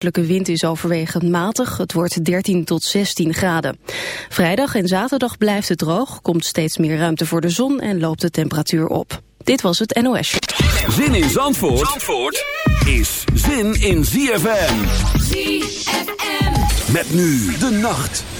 De wind is overwegend matig, het wordt 13 tot 16 graden. Vrijdag en zaterdag blijft het droog, komt steeds meer ruimte voor de zon en loopt de temperatuur op. Dit was het NOS. Zin in Zandvoort, Zandvoort is zin in ZFM. ZFM. Met nu de nacht.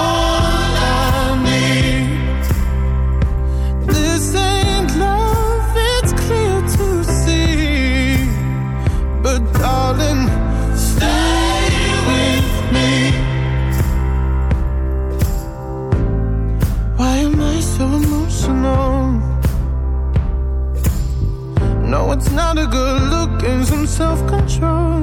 look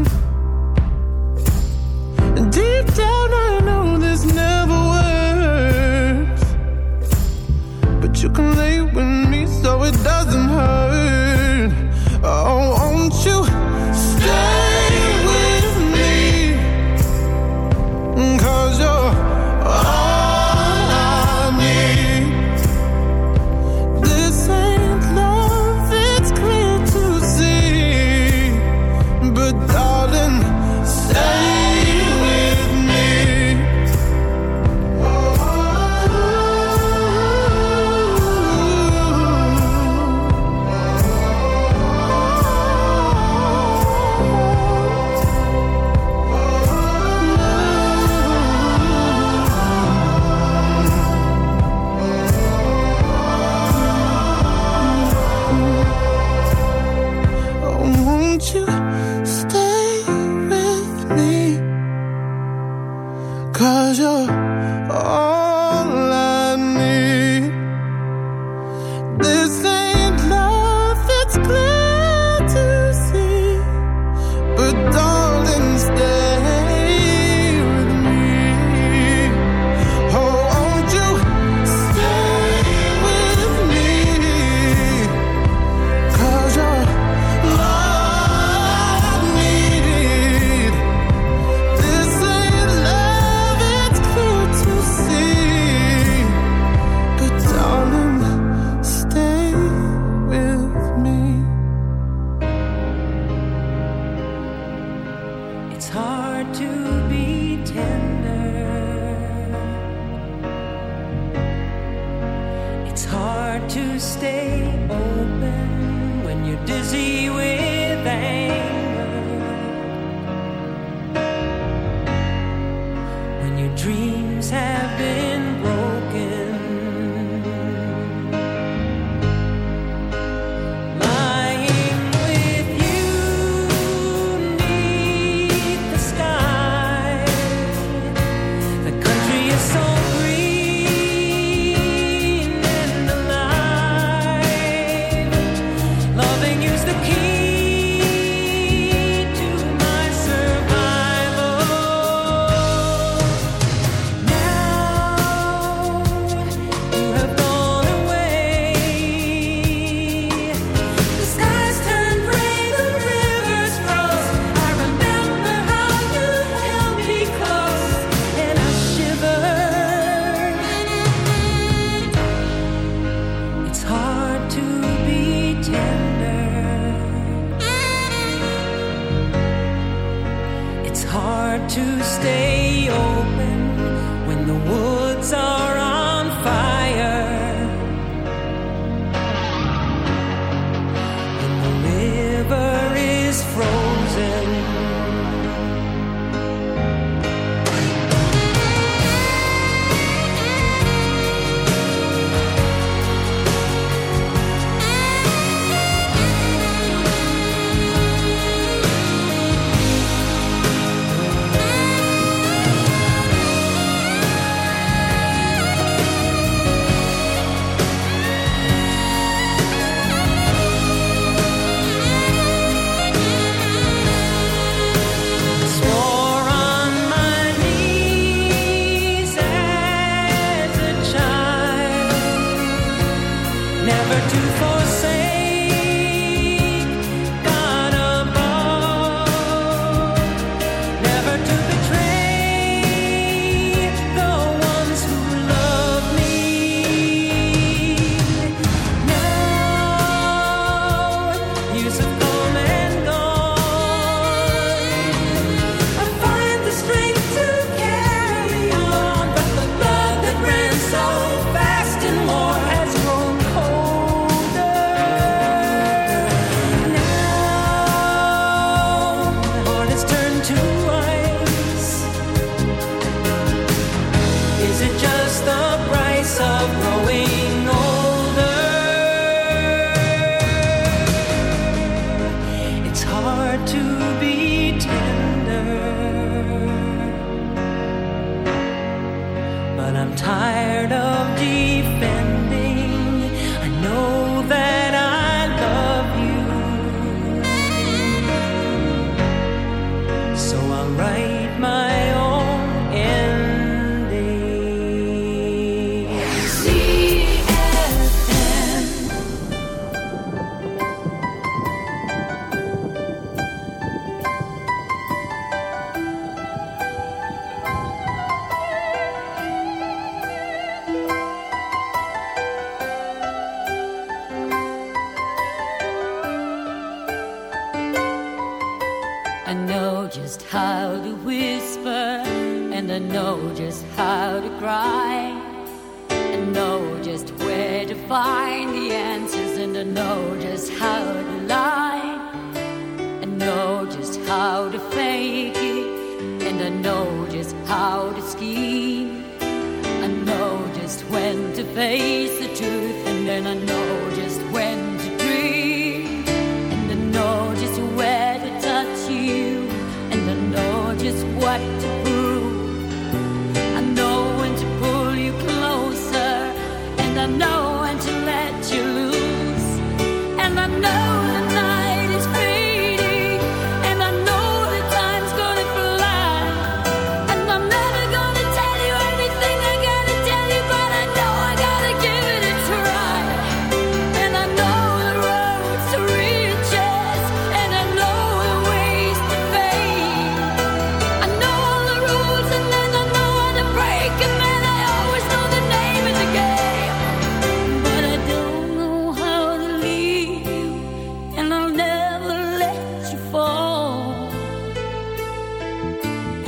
to stay open when the woods are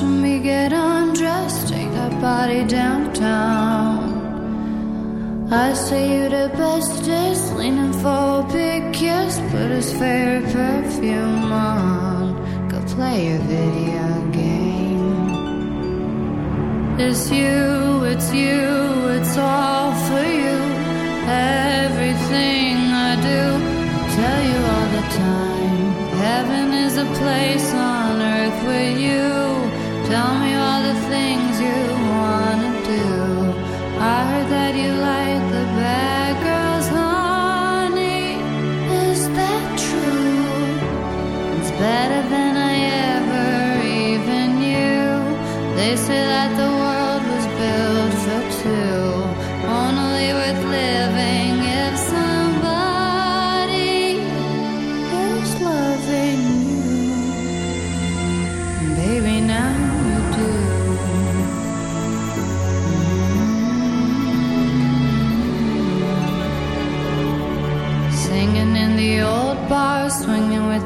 watching me get undressed, take that body downtown. I say you the bestest, leaning for a big kiss, put his favorite perfume on, go play your video game. It's you, it's you, it's all for you. Everything I do, I tell you all the time. Heaven is a place on earth with you. Tell me all the things you wanna do. I heard that you like the bad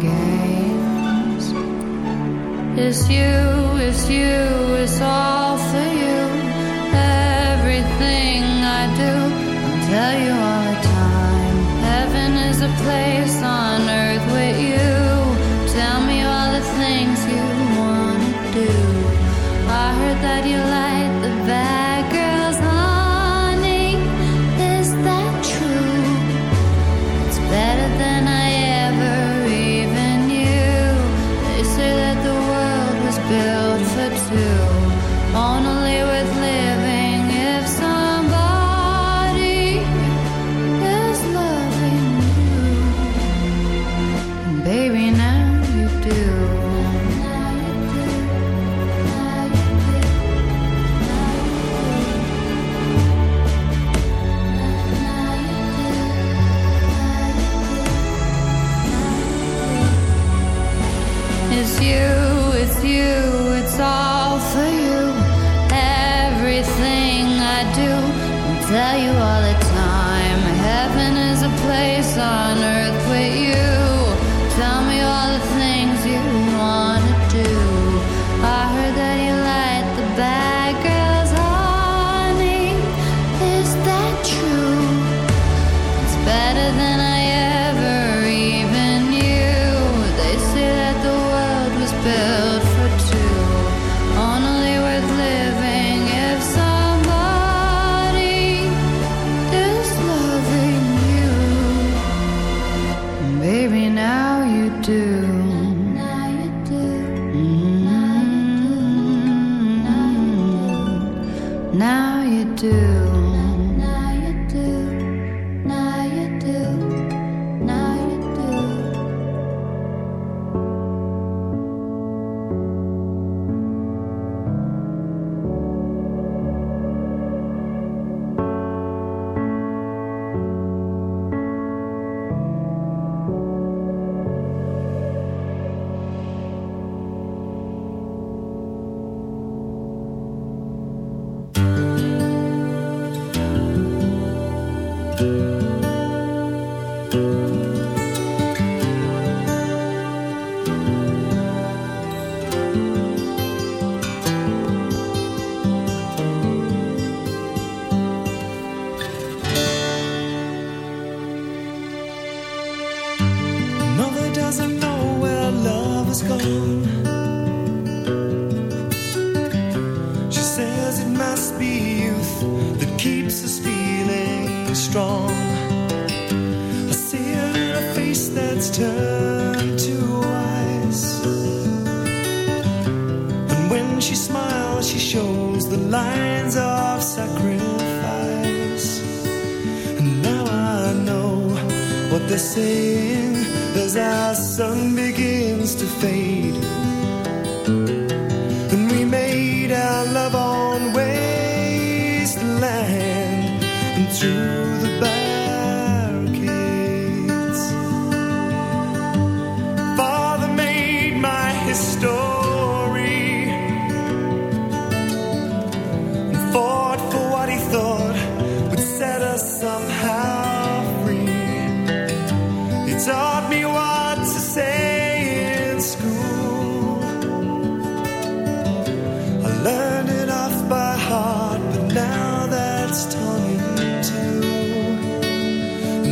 games. It's you, it's you, it's all for you. Everything I do, I'll tell you all the time.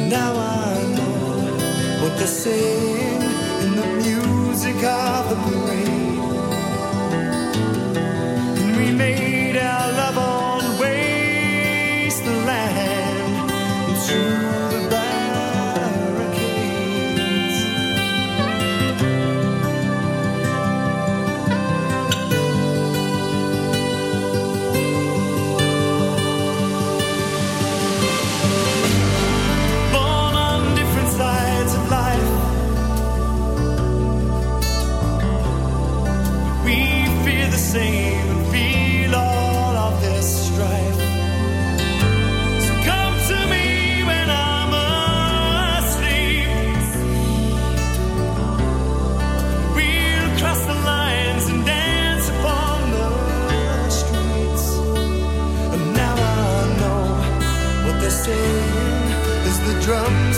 Now I know what they're saying in the music of the brain. drums.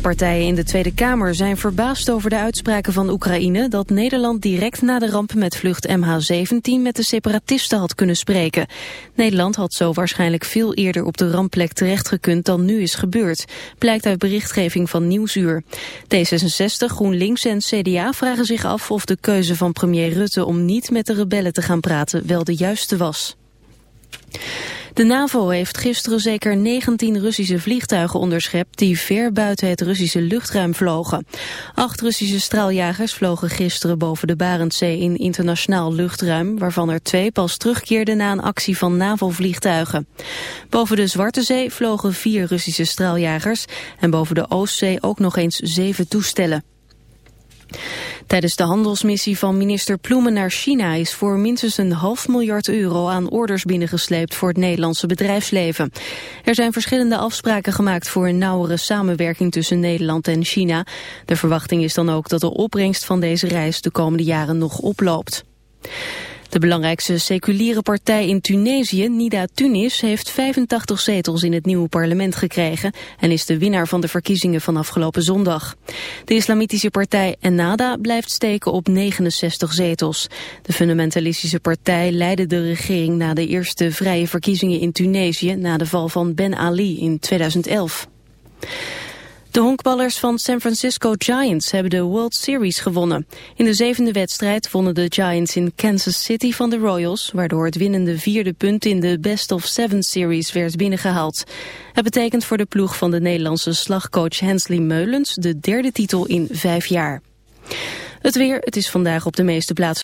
Partijen in de Tweede Kamer zijn verbaasd over de uitspraken van Oekraïne... dat Nederland direct na de ramp met vlucht MH17 met de separatisten had kunnen spreken. Nederland had zo waarschijnlijk veel eerder op de rampplek terechtgekund dan nu is gebeurd. Blijkt uit berichtgeving van Nieuwsuur. D66, GroenLinks en CDA vragen zich af of de keuze van premier Rutte... om niet met de rebellen te gaan praten wel de juiste was. De NAVO heeft gisteren zeker 19 Russische vliegtuigen onderschept die ver buiten het Russische luchtruim vlogen. Acht Russische straaljagers vlogen gisteren boven de Barentszee in internationaal luchtruim, waarvan er twee pas terugkeerden na een actie van NAVO-vliegtuigen. Boven de Zwarte Zee vlogen vier Russische straaljagers en boven de Oostzee ook nog eens zeven toestellen. Tijdens de handelsmissie van minister Ploemen naar China is voor minstens een half miljard euro aan orders binnengesleept voor het Nederlandse bedrijfsleven. Er zijn verschillende afspraken gemaakt voor een nauwere samenwerking tussen Nederland en China. De verwachting is dan ook dat de opbrengst van deze reis de komende jaren nog oploopt. De belangrijkste seculiere partij in Tunesië, Nida Tunis, heeft 85 zetels in het nieuwe parlement gekregen en is de winnaar van de verkiezingen van afgelopen zondag. De islamitische partij Ennada blijft steken op 69 zetels. De fundamentalistische partij leidde de regering na de eerste vrije verkiezingen in Tunesië na de val van Ben Ali in 2011. De honkballers van San Francisco Giants hebben de World Series gewonnen. In de zevende wedstrijd wonnen de Giants in Kansas City van de Royals... waardoor het winnende vierde punt in de Best of Seven Series werd binnengehaald. Het betekent voor de ploeg van de Nederlandse slagcoach Hensley Meulens... de derde titel in vijf jaar. Het weer, het is vandaag op de meeste plaatsen.